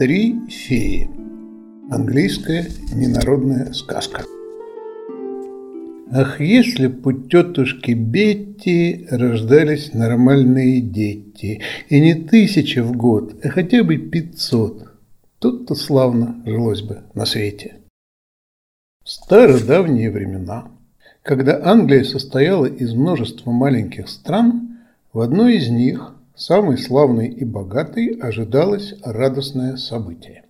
Три феи. Английская ненародная сказка. Ах, если б у тетушки Бетти рождались нормальные дети, и не тысяча в год, а хотя бы пятьсот, тут-то славно жилось бы на свете. В стародавние времена, когда Англия состояла из множества маленьких стран, в одной из них, самой славной и богатой, ожидалось радостное событие.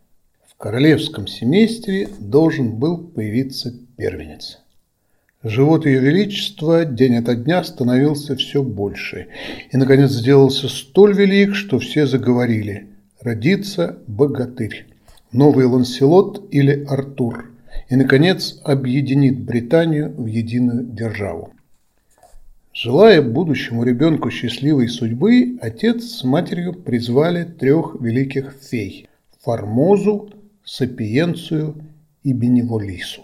В королевском семействе должен был появиться первенец. Живот Ее Величества день ото дня становился все больше и, наконец, сделался столь велик, что все заговорили «Родится богатырь, новый Ланселот или Артур» и, наконец, объединит Британию в единую державу. Желая будущему ребенку счастливой судьбы, отец с матерью призвали трех великих фей – Формозу, Сапиенцию и Беневолису.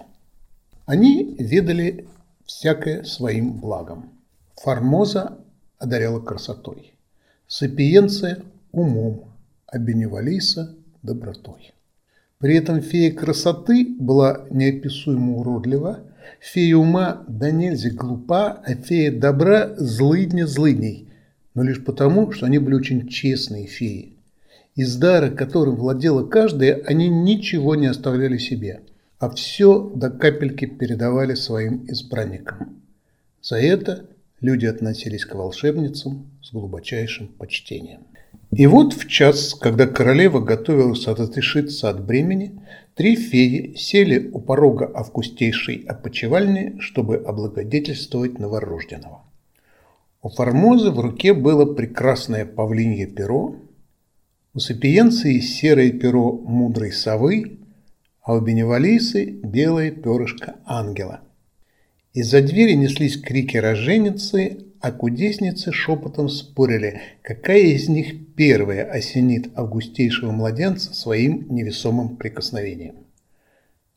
Они ведали всякое своим благом. Формоза одаряла красотой, Сапиенция – умом, а Беневолиса – добротой. При этом фея красоты была неописуемо уродлива, фея ума да нельзя глупа, а фея добра злыдня злыдней, но лишь потому, что они были очень честные феи. Из дара, которым владела каждая, они ничего не оставляли себе – а все до капельки передавали своим избранникам. За это люди относились к волшебницам с глубочайшим почтением. И вот в час, когда королева готовилась отрешиться от бремени, три феи сели у порога августейшей опочивальни, чтобы облагодетельствовать новорожденного. У Формозы в руке было прекрасное павлинье перо, у Сапиенции серое перо мудрой совы, а у Беневалисы белое перышко ангела. Из-за двери неслись крики роженицы, а кудесницы шепотом спорили, какая из них первая осенит августейшего младенца своим невесомым прикосновением.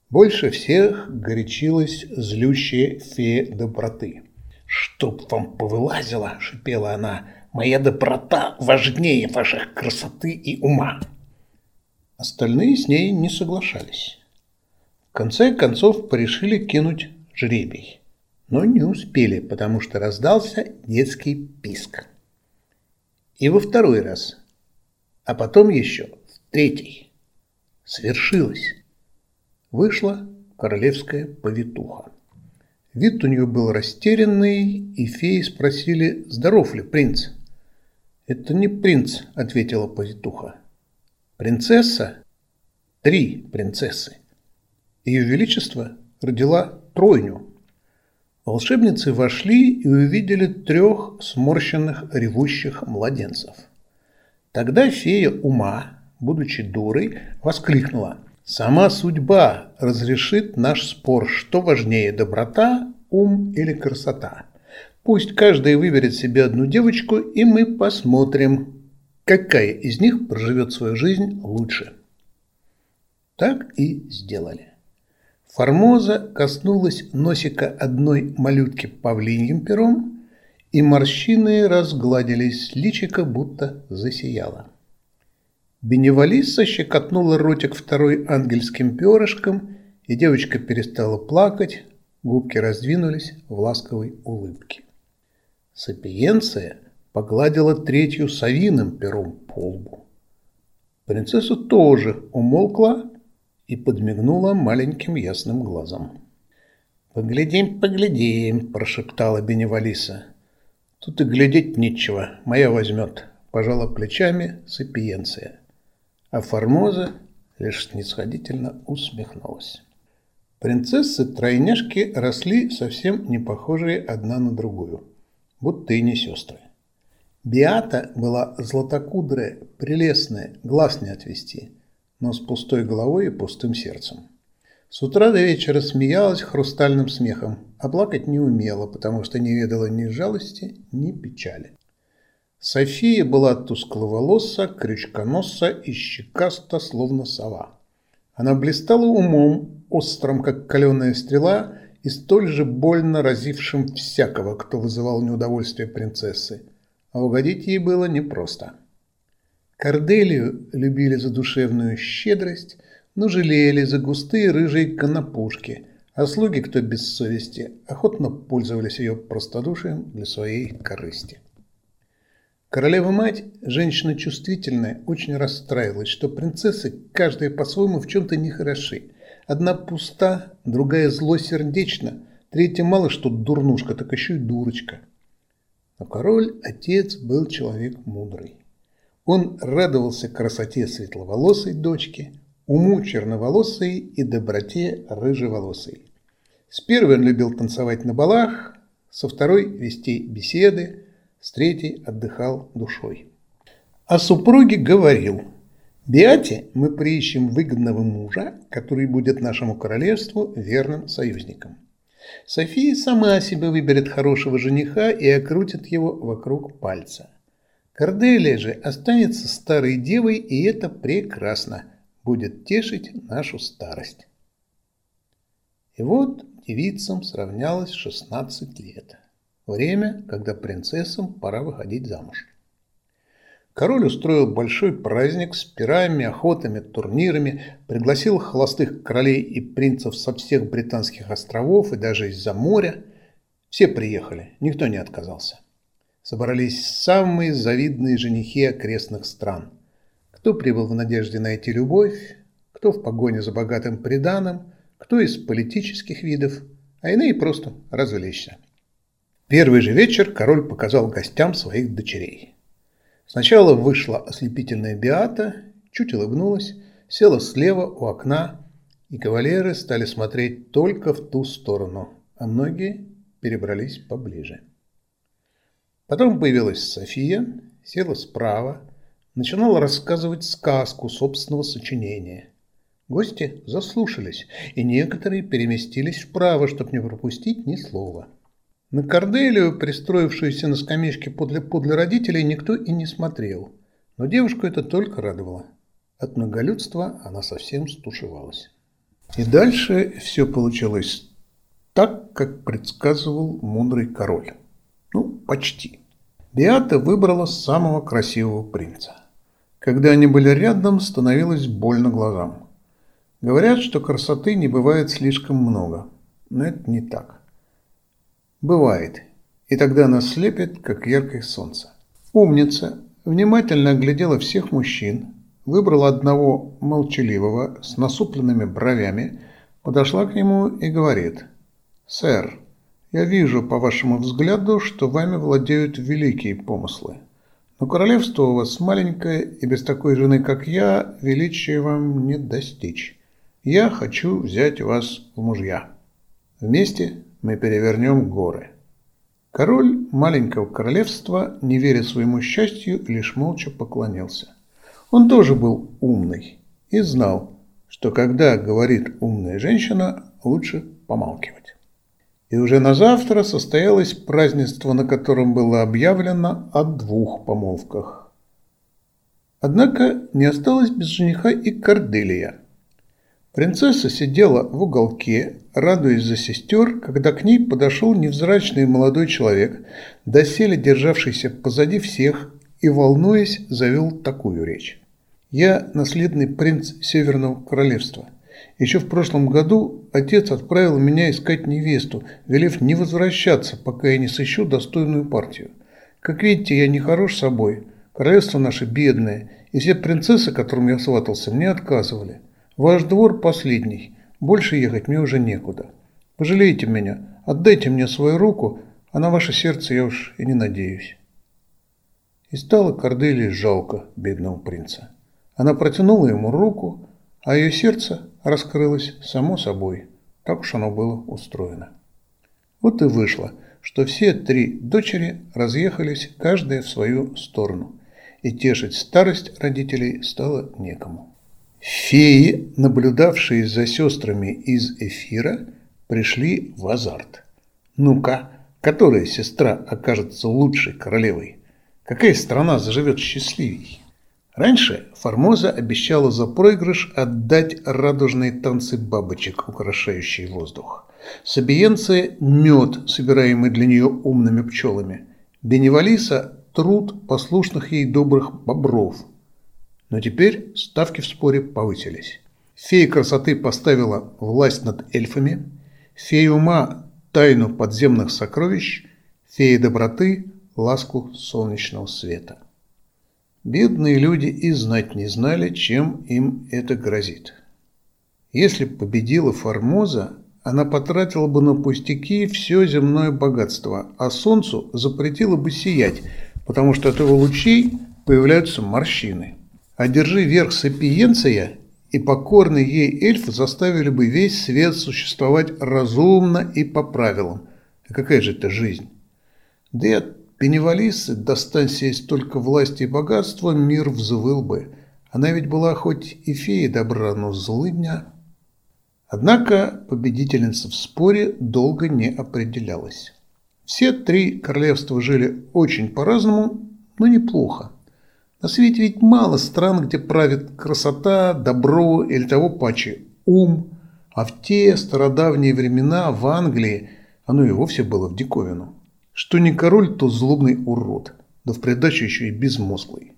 Больше всех горячилась злющая фея доброты. «Чтоб вам повылазило!» – шипела она. «Моя доброта важнее ваших красоты и ума!» Остальные с ней не соглашались. В конце концов порешили кинуть жребий. Но не успели, потому что раздался детский писк. И во второй раз. А потом еще в третий. Свершилось. Вышла королевская повитуха. Вид у нее был растерянный, и феи спросили, здоров ли принц. «Это не принц», — ответила повитуха. «Принцесса? Три принцессы. Ее Величество родила тройню. Волшебницы вошли и увидели трех сморщенных ревущих младенцев. Тогда фея ума, будучи дурой, воскликнула «Сама судьба разрешит наш спор, что важнее – доброта, ум или красота. Пусть каждый выберет себе одну девочку, и мы посмотрим, какая из них проживет свою жизнь лучше». Так и сделали. Формоза коснулась носика одной малютки павлиньим пером, и морщины разгладились, личико будто засияло. Беневалиса щекотнула ротик второй ангельским перышком, и девочка перестала плакать, губки раздвинулись в ласковой улыбке. Сапиенция погладила третью совиным пером по лбу. Принцесса тоже умолкла и подмигнула маленьким ясным глазом. «Поглядим, поглядим», – прошептала Беневалиса. «Тут и глядеть нечего, моя возьмет», – пожала плечами Сапиенция. А Формоза лишь снисходительно усмехнулась. Принцессы-тройняшки росли совсем не похожие одна на другую, будто и не сестры. Биата была златокудрая, прелестная, глаз не отвести – но с пустой головой и пустым сердцем. С утра до вечера смеялась хрустальным смехом, а плакать не умела, потому что не ведала ни жалости, ни печали. София была тускловолоса, крючконоса и щекаста, словно сова. Она блистала умом, острым, как каленая стрела, и столь же больно разившим всякого, кто вызывал неудовольствие принцессы. А угодить ей было непросто. Корделию любили за душевную щедрость, но жалели за густые рыжие конопушки, а слуги, кто без совести, охотно пользовались ее простодушием для своей корысти. Королева-мать, женщина чувствительная, очень расстраивалась, что принцессы, каждая по-своему в чем-то нехороши. Одна пуста, другая злосердечна, третья мало что дурнушка, так еще и дурочка. Но король, отец, был человек мудрый. Он радовался красоте светловолосой дочки, уму черноволосой и доброте рыжеволосой. С первой он любил танцевать на балах, со второй вести беседы, с третьей отдыхал душой. О супруге говорил, Биате мы приищем выгодного мужа, который будет нашему королевству верным союзником. София сама себе выберет хорошего жениха и окрутит его вокруг пальца. Корделия же останется старой девой, и это прекрасно, будет тешить нашу старость. И вот девицам сравнялось 16 лет. Время, когда принцессам пора выходить замуж. Король устроил большой праздник с пирами, охотами, турнирами, пригласил холостых королей и принцев со всех британских островов и даже из-за моря. Все приехали, никто не отказался. Собрались самые завидные женихи окрестных стран. Кто прибыл в надежде найти любовь, кто в погоне за богатым приданым – кто из политических видов, а иные просто развлечься. Первый же вечер король показал гостям своих дочерей. Сначала вышла ослепительная Биата, чуть улыбнулась, села слева у окна, и кавалеры стали смотреть только в ту сторону, а многие перебрались поближе. Потом появилась София, села справа, начинала рассказывать сказку собственного сочинения – Гости заслушались, и некоторые переместились вправо, чтобы не пропустить ни слова. На Корделию, пристроившуюся на скамейке подле, подле родителей, никто и не смотрел. Но девушку это только радовало. От многолюдства она совсем стушевалась. И дальше все получилось так, как предсказывал мудрый король. Почти. Биата выбрала самого красивого принца. Когда они были рядом, становилось больно глазам. Говорят, что красоты не бывает слишком много, но это не так. Бывает, и тогда она слепит, как яркое солнце. Умница внимательно оглядела всех мужчин, выбрала одного молчаливого с насупленными бровями, подошла к нему и говорит, «Сэр, я вижу по вашему взгляду, что вами владеют великие помыслы. Но королевство у вас маленькое, и без такой жены, как я, величия вам не достичь. Я хочу взять вас в мужья. Вместе мы перевернем горы. Король маленького королевства, не веря своему счастью, лишь молча поклонился. Он тоже был умный и знал, что когда говорит умная женщина, лучше помалкивать. И уже на завтра состоялось празднество, на котором было объявлено о двух помолвках. Однако не осталось без жениха и Корделия – Принцесса сидела в уголке, радуясь за сестер, когда к ней подошел невзрачный молодой человек, доселе державшийся позади всех и, волнуясь, завел такую речь. «Я наследный принц Северного Королевства. Еще в прошлом году отец отправил меня искать невесту, велев не возвращаться, пока я не сыщу достойную партию. Как видите, я не хорош собой, королевство наше бедное, и все принцессы, которым я сватался, мне отказывали». Ваш двор последний. Больше ехать мне уже некуда. Пожалейте меня, отдайте мне свою руку, а на ваше сердце я уж и не надеюсь. И стало Корделии жалко бедного принца. Она протянула ему руку, а ее сердце раскрылось само собой. Так уж оно было устроено. Вот и вышло, что все три дочери разъехались, каждая в свою сторону, и тешить старость родителей стало некому. Феи, наблюдавшие за сестрами из эфира, пришли в азарт. Ну-ка, которая сестра окажется лучшей королевой? Какая страна заживет счастливей? Раньше Формоза обещала за проигрыш отдать радужные танцы бабочек, украшающие воздух. Сабиенция – мед, собираемый для нее умными пчелами. Беневалиса – труд послушных ей добрых бобров – Но теперь ставки в споре повысились. Фея красоты поставила власть над эльфами, фея ума – тайну подземных сокровищ, фея доброты – ласку солнечного света. Бедные люди и знать не знали, чем им это грозит. Если победила Формоза, она потратила бы на пустяки все земное богатство, а солнцу запретила бы сиять, потому что от его лучей появляются морщины. Одержи верх сапиенция, и покорные ей эльфы заставили бы весь свет существовать разумно и по правилам. А какая же это жизнь? Да и от Пеневалисы, достанься ей столько власти и богатства, мир взвыл бы. Она ведь была хоть и фея добра, но злыдня. Однако победительница в споре долго не определялась. Все три королевства жили очень по-разному, но неплохо. На свете ведь мало стран, где правит красота, добро или того паче ум, а в те стародавние времена в Англии оно и вовсе было в диковину. Что не король, то злобный урод, да в придачу еще и безмозглый.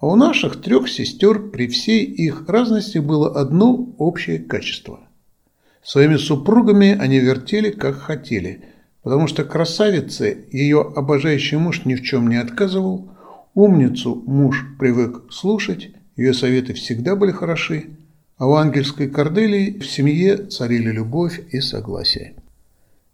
А у наших трех сестер при всей их разности было одно общее качество. Своими супругами они вертели, как хотели, потому что красавице ее обожающий муж ни в чем не отказывал, Умницу муж привык слушать, ее советы всегда были хороши, а у ангельской Корделии в семье царили любовь и согласие.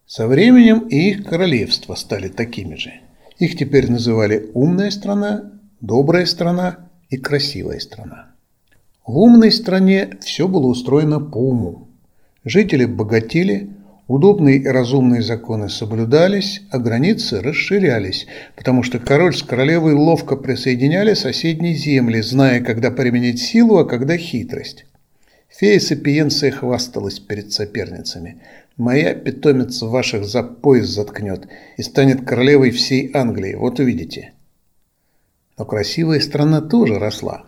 Со временем и их королевства стали такими же. Их теперь называли «умная страна», «добрая страна» и «красивая страна». В умной стране все было устроено по уму. Жители богатели, Удобные и разумные законы соблюдались, а границы расширялись, потому что король с королевой ловко присоединяли соседние земли, зная, когда применить силу, а когда хитрость. Фея Сапиенция хвасталась перед соперницами. «Моя питомица ваших за пояс заткнет и станет королевой всей Англии, вот увидите». Но красивая страна тоже росла.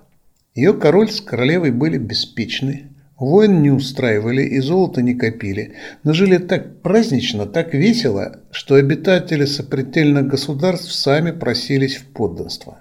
Ее король с королевой были беспечны, Войн не устраивали и золото не копили, но жили так празднично, так весело, что обитатели сопредельных государств сами просились в подданство.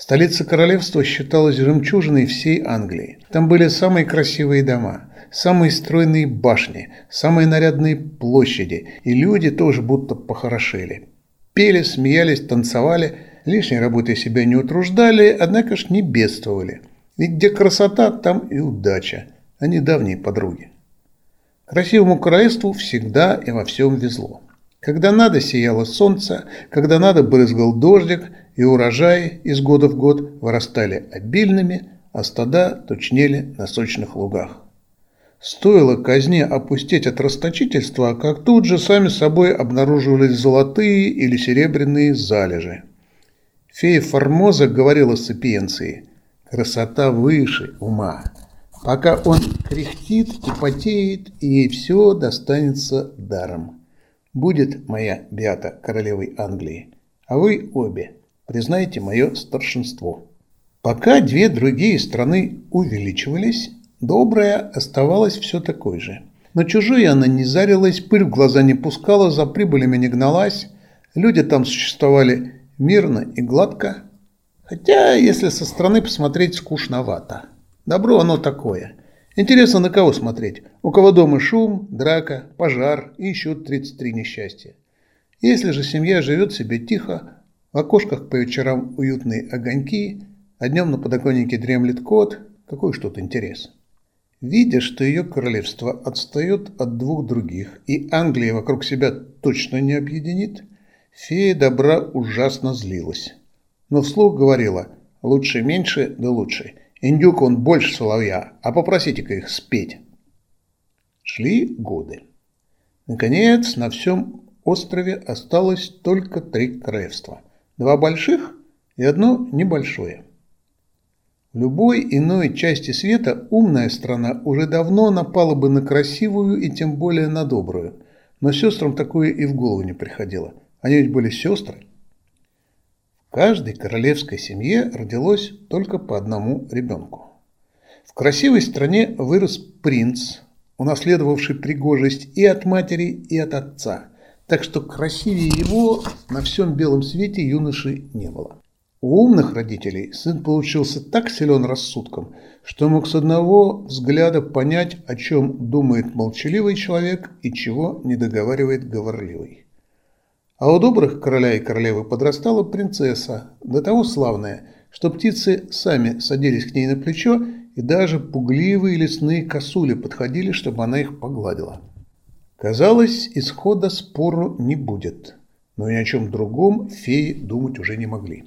Столица королевства считалась жемчужиной всей Англии. Там были самые красивые дома, самые стройные башни, самые нарядные площади, и люди тоже будто похорошели. Пели, смеялись, танцевали, лишней работой себя не утруждали, однако ж не бедствовали. Ведь где красота, там и удача. Они давние подруги. Красивому королевству всегда и во всем везло. Когда надо сияло солнце, когда надо брызгал дождик, и урожаи из года в год вырастали обильными, а стада точнели на сочных лугах. Стоило казне опустить от расточительства, как тут же сами собой обнаруживались золотые или серебряные залежи. Фея Формоза говорила сапиенции «Красота выше ума» пока он кряхтит и потеет, ей все достанется даром. Будет моя Беата королевой Англии, а вы обе признаете мое старшинство. Пока две другие страны увеличивались, добрая оставалась все такой же. На чужие она не зарилась, пыль в глаза не пускала, за прибылями не гналась. Люди там существовали мирно и гладко, хотя, если со стороны посмотреть, скучновато. Добро оно такое. Интересно, на кого смотреть? У кого дома шум, драка, пожар и еще 33 несчастья. Если же семья живет себе тихо, в окошках по вечерам уютные огоньки, а днем на подоконнике дремлет кот, какой что тут интерес? Видя, что ее королевство отстает от двух других, и Англия вокруг себя точно не объединит, фея добра ужасно злилась. Но вслух говорила «лучше меньше, да лучше». Индюк он больше соловья, а попросите-ка их спеть. Шли годы. Наконец, на всем острове осталось только три королевства. Два больших и одно небольшое. В любой иной части света умная страна уже давно напала бы на красивую и тем более на добрую. Но сестрам такое и в голову не приходило. Они ведь были сестры. В каждой королевской семье родилось только по одному ребенку. В красивой стране вырос принц, унаследовавший пригожесть и от матери, и от отца, так что красивее его на всем белом свете юноши не было. У умных родителей сын получился так силен рассудком, что мог с одного взгляда понять, о чем думает молчаливый человек и чего не договаривает говорливый. А у добрых короля и королевы подрастала принцесса, до того славная, что птицы сами садились к ней на плечо, и даже пугливые лесные косули подходили, чтобы она их погладила. Казалось, исхода спору не будет, но ни о чем другом феи думать уже не могли.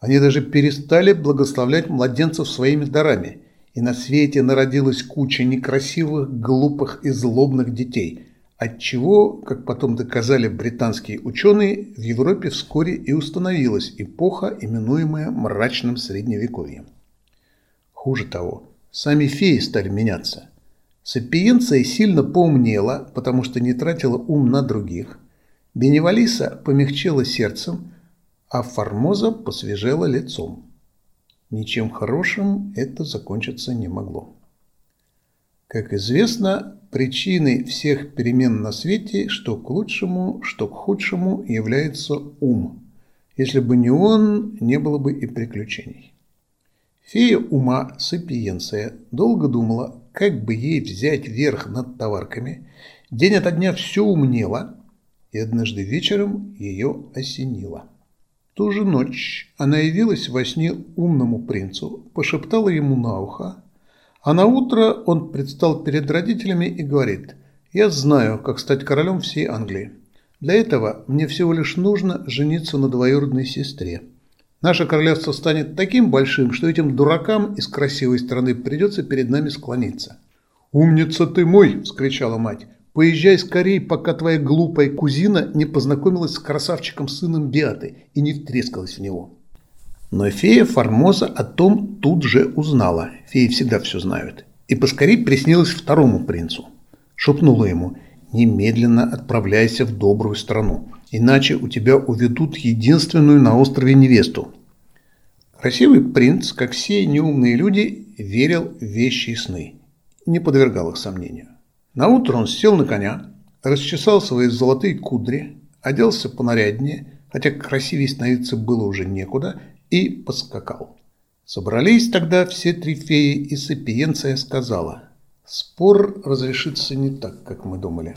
Они даже перестали благословлять младенцев своими дарами, и на свете народилась куча некрасивых, глупых и злобных детей, отчего, как потом доказали британские ученые, в Европе вскоре и установилась эпоха, именуемая мрачным средневековьем. Хуже того, сами феи стали меняться. Сапиенция сильно поумнела, потому что не тратила ум на других. Беневалиса помягчела сердцем – а Формоза посвежела лицом. Ничем хорошим это закончиться не могло. Как известно, причиной всех перемен на свете, что к лучшему, что к худшему, является ум. Если бы не он, не было бы и приключений. Фея ума Сапиенция долго думала, как бы ей взять верх над товарками. День ото дня все умнело, и однажды вечером ее осенило ту же ночь она явилась во сне умному принцу, пошептала ему на ухо, а на утро он предстал перед родителями и говорит «Я знаю, как стать королем всей Англии. Для этого мне всего лишь нужно жениться на двоюродной сестре. Наше королевство станет таким большим, что этим дуракам из красивой страны придется перед нами склониться». «Умница ты мой!» – вскричала мать. Поезжай скорее, пока твоя глупая кузина не познакомилась с красавчиком сыном Биаты и не втрескалась в него. Но фея Формоза о том тут же узнала. Феи всегда все знают. И поскорей приснилась второму принцу. Шепнула ему, немедленно отправляйся в добрую страну, иначе у тебя уведут единственную на острове невесту. Красивый принц, как все неумные люди, верил в вещи и сны, не подвергал их сомнению. Наутро он сел на коня, расчесал свои золотые кудри, оделся понаряднее, хотя красивее становиться было уже некуда, и поскакал. Собрались тогда все три феи, и Сапиенция сказала, «Спор разрешится не так, как мы думали.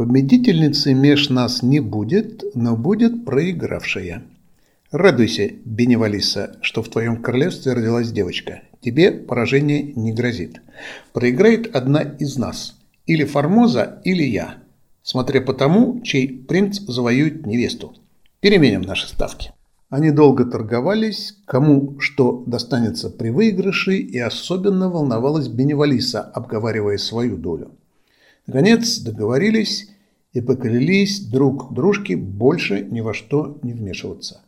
Победительницы меж нас не будет, но будет проигравшая. Радуйся, Беневалиса, что в твоем королевстве родилась девочка. Тебе поражение не грозит. Проиграет одна из нас» или Формоза, или я, смотря по тому, чей принц завоюет невесту. Переменим наши ставки. Они долго торговались, кому что достанется при выигрыше, и особенно волновалась Беневалиса, обговаривая свою долю. Наконец договорились и поклялись друг дружке больше ни во что не вмешиваться.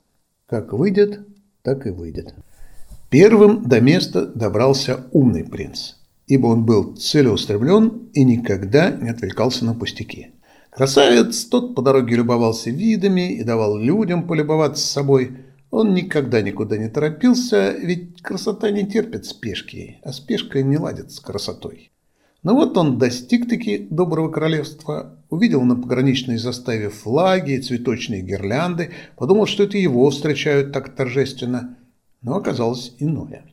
Как выйдет, так и выйдет. Первым до места добрался умный принц ибо он был целеустремлен и никогда не отвлекался на пустяки. Красавец тот по дороге любовался видами и давал людям полюбоваться собой. Он никогда никуда не торопился, ведь красота не терпит спешки, а спешка не ладит с красотой. Но вот он достиг-таки доброго королевства, увидел на пограничной заставе флаги и цветочные гирлянды, подумал, что это его встречают так торжественно, но оказалось иное.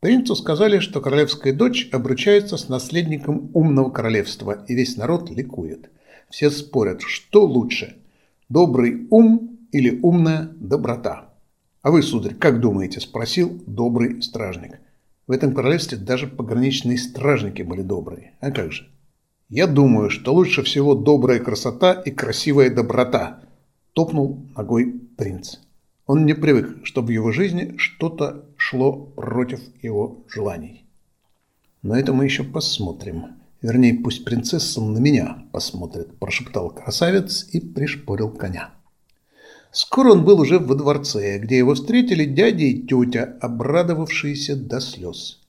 Принцу сказали, что королевская дочь обручается с наследником умного королевства, и весь народ ликует. Все спорят, что лучше – добрый ум или умная доброта. «А вы, сударь, как думаете?» – спросил добрый стражник. В этом королевстве даже пограничные стражники были добрые. А как же? «Я думаю, что лучше всего добрая красота и красивая доброта», – топнул ногой принц. Он не привык, чтобы в его жизни что-то шло против его желаний. Но это мы еще посмотрим. Вернее, пусть принцесса на меня посмотрит, прошептал красавец и пришпорил коня. Скоро он был уже во дворце, где его встретили дядя и тетя, обрадовавшиеся до слез.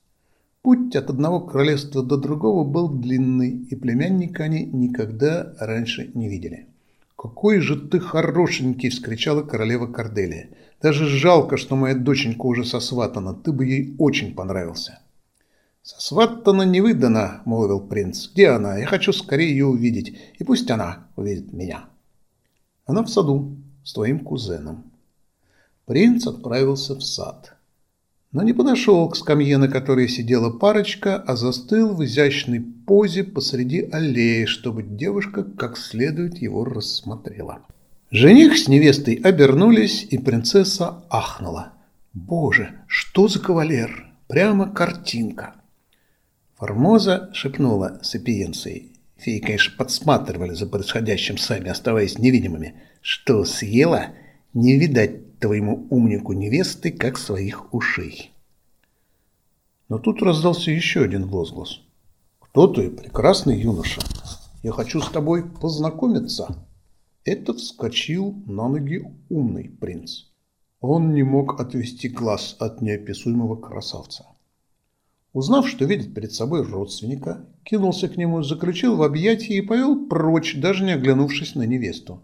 Путь от одного королевства до другого был длинный, и племянника они никогда раньше не видели. «Какой же ты хорошенький!» – вскричала королева Корделия. «Даже жалко, что моя доченька уже сосватана. Ты бы ей очень понравился». «Сосватана не выдана», – молвил принц. «Где она? Я хочу скорее ее увидеть. И пусть она увидит меня». «Она в саду с твоим кузеном». принц отправился в сад. Но не подошел к скамье, на которой сидела парочка, а застыл в изящной позе посреди аллеи, чтобы девушка как следует его рассмотрела. Жених с невестой обернулись, и принцесса ахнула. «Боже, что за кавалер! Прямо картинка!» Формоза шепнула сапиенцией. Феи, конечно, подсматривали за происходящим сами, оставаясь невидимыми. «Что, съела? Не видать твоему умнику невесты, как своих ушей!» Но тут раздался еще один возглас. «Кто ты, прекрасный юноша? Я хочу с тобой познакомиться!» Этот вскочил на ноги умный принц. Он не мог отвести глаз от неописуемого красавца. Узнав, что видит перед собой родственника, кинулся к нему, заключил в объятия и повел прочь, даже не оглянувшись на невесту.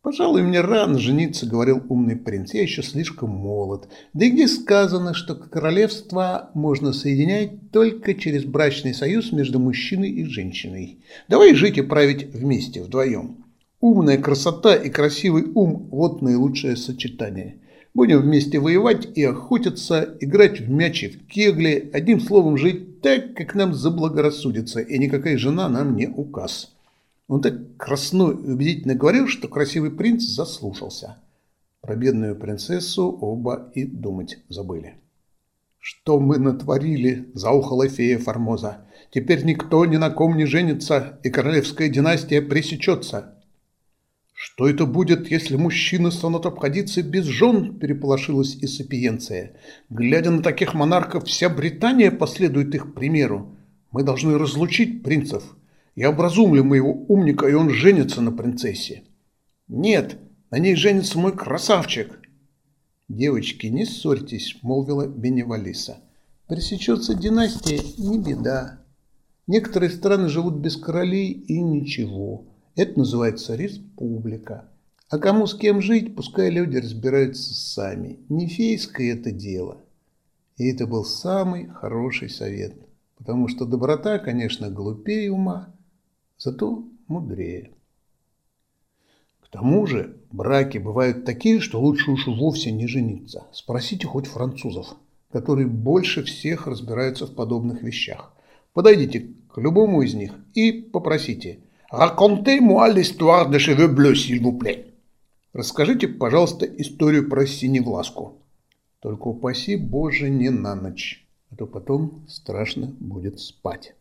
«Пожалуй, мне рано жениться», — говорил умный принц, — «я еще слишком молод. Да и где сказано, что королевство можно соединять только через брачный союз между мужчиной и женщиной? Давай жить и править вместе, вдвоем». Умная красота и красивый ум – вот наилучшее сочетание. Будем вместе воевать и охотиться, играть в мячи, в кегли, одним словом жить так, как нам заблагорассудится, и никакая жена нам не указ. Он так красно и убедительно говорил, что красивый принц заслушался. Про бедную принцессу оба и думать забыли. «Что мы натворили?» – заухала фея Формоза. «Теперь никто ни на ком не женится, и королевская династия пресечется. «Что это будет, если мужчины станут обходиться без жен?» – переполошилась и Сапиенция. «Глядя на таких монархов, вся Британия последует их примеру. Мы должны разлучить принцев. Я образумлю моего умника, и он женится на принцессе». «Нет, на ней женится мой красавчик». «Девочки, не ссорьтесь», – молвила Беневалиса. «Пресечется династия – не беда. Некоторые страны живут без королей и ничего». Это называется республика. А кому с кем жить, пускай люди разбираются сами. Не фейское это дело. И это был самый хороший совет. Потому что доброта, конечно, глупее ума, зато мудрее. К тому же браки бывают такие, что лучше уж вовсе не жениться. Спросите хоть французов, которые больше всех разбираются в подобных вещах. Подойдите к любому из них и попросите – Racontez-moi l'histoire de cheveux bleus, s'il vous plaît. Расскажите, пожалуйста, историю про синевласку. Только упаси Боже не на ночь, а то потом страшно будет спать.